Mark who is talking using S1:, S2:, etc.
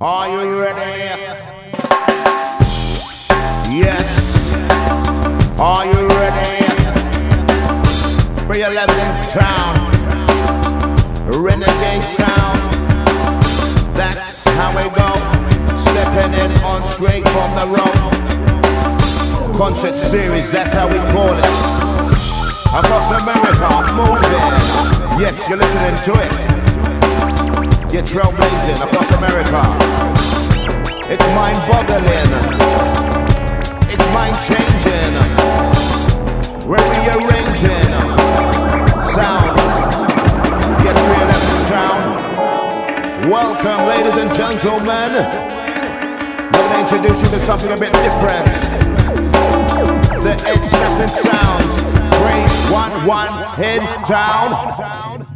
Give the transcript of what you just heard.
S1: Are you ready? Yes. Are you ready? For your level in town. Renegade sound. That's how we go. Stepping in on straight from the road. Concert series, that's how we call it. Across America, moving. Yes, you're listening to it. You're trailblazing across America. Boggling. It's mind changing. We're rearranging. Sound. Get creative in town. Welcome, ladies and gentlemen. Let me introduce you to something a bit different. The head snapping sounds. 311 head down.